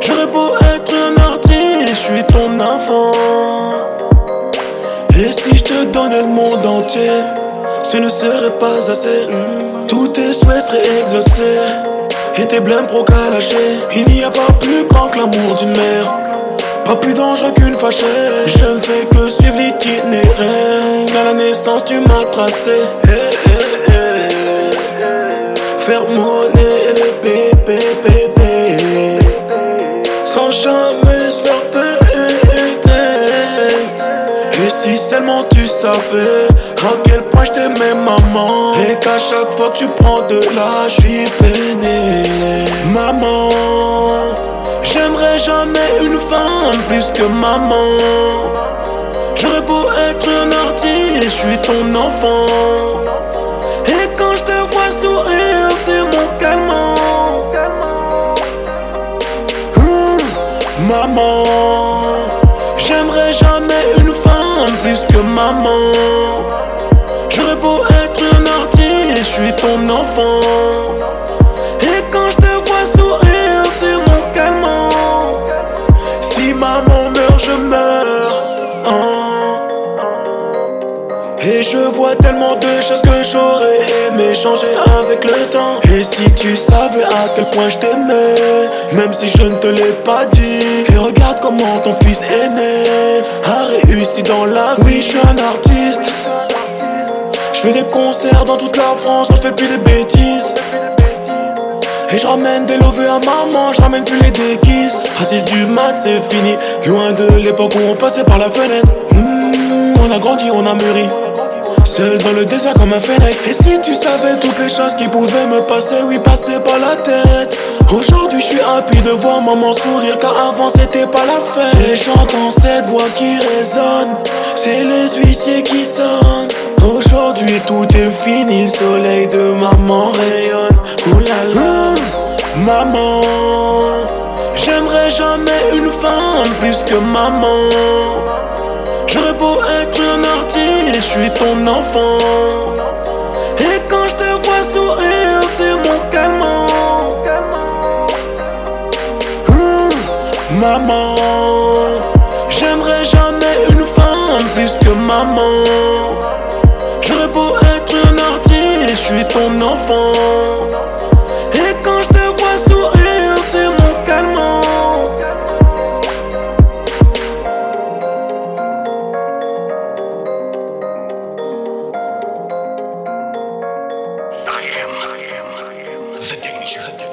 j'aurais beau être un artiste, je suis ton enfant. Et si je te donnais le monde entier, ce ne serait pas assez. Tous tes souhaits seraient exaucés. Et tes blêmes pro Il n'y a pas plus grand que l'amour d'une mère Pas plus dangereux qu'une fâchée Je ne fais que suivre l'itinéraire Qu'à la naissance tu m'as tracé Faire monnaie les jamais se faire péter Et si seulement tu savais à quel point je t'aimais maman. Et qu'à chaque fois que tu prends de l'âge je suis peiné. Maman J'aimerais jamais une femme plus que maman. J'aurais beau être un artiste, je suis ton enfant Maman J'aimerais jamais une femme plus que maman J'aurais beau être un artiste, je suis ton enfant. Et quand je te vois sourire, c'est mon calmant. Si maman meurt, je meurs. Hein. Et je vois tellement de choses que j'aurais changer avec le temps. Et si tu savais à quel point je t'aimais, même si je ne te l'ai pas dit. Et regarde comment ton fils aîné a réussi dans la vie. Oui, je suis un artiste. Je fais des concerts dans toute la France quand je fais plus des bêtises. Et je ramène des lovés à maman, je ramène plus les déguises. À 6 du mat, c'est fini. Loin de l'époque où on passait par la fenêtre. Hmm, on a grandi, on a mûri. Seul dans le désert comme un fennec. Et si tu savais toutes les choses qui pouvaient me passer, oui, passer par la tête. Aujourd'hui, je suis happy de voir maman sourire, car avant c'était pas la fête. Et j'entends cette voix qui résonne, c'est les huissiers qui sonnent. Aujourd'hui tout est fini, le soleil de maman rayonne. Oulala, maman. J'aimerais jamais une femme plus que maman. J'aurais beau être un artiste, je suis ton enfant. Et quand je te vois sourire, c'est mon calmant. Hum, maman, j'aimerais jamais une femme puisque maman. J'aurais beau être un artiste, je suis ton enfant. treasure hunter.